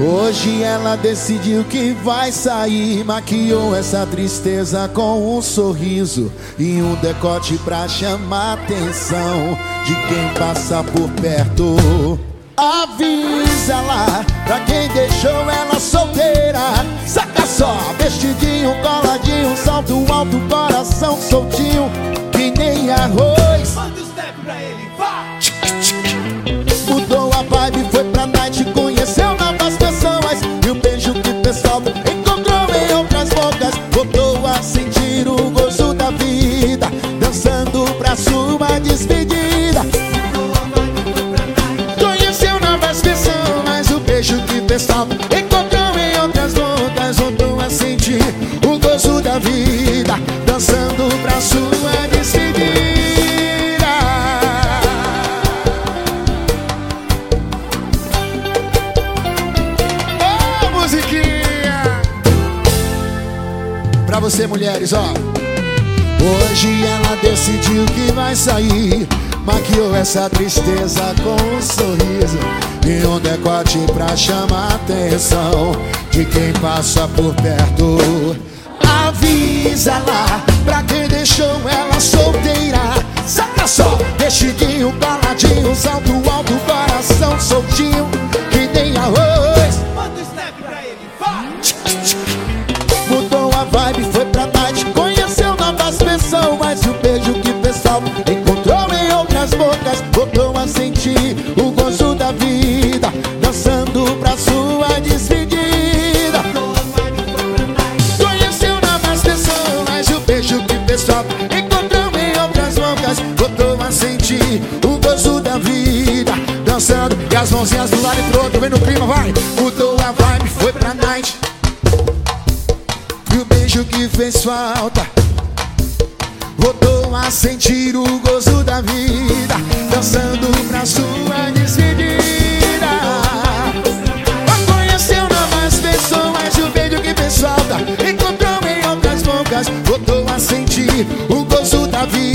Hoje ela decidiu que vai sair. Maquiou essa tristeza com um sorriso e um decote pra chamar atenção de quem passa por perto. Avisa lá pra quem deixou ela solteira. Saca só, vestidinho, coladinho, salto alto, coração soltinho, que nem arroz. Sentir o gozo da vida, dançando pra sua despedida. Pra você, mulheres, ó. Hoje ela decidiu que vai sair. Maquiou essa tristeza com um sorriso e um decote pra chamar a atenção de quem passa por perto. Avisa lá pra quem deixou ela solteira. Saca só, vestidinho, baladinho, salto pessoas. E o beijo que o pessoal encontrou em outras bocas. Voltou a sentir o gozo da vida, dançando pra sua despedida. Conheceu novas pessoas. E o beijo que o pessoal encontrou em outras bocas. Voltou a sentir o gozo da vida, dançando. E as mãozinhas do lado e pro outro, vem no clima, vai. Mudou a vibe, foi pra night. E o beijo que fez falta Voltou a sentir o gozo da vida Dançando pra sua despedida. Conheceu novas pessoas o beijo que falta Encontrou em outras bocas. Voltou a sentir o gozo da vida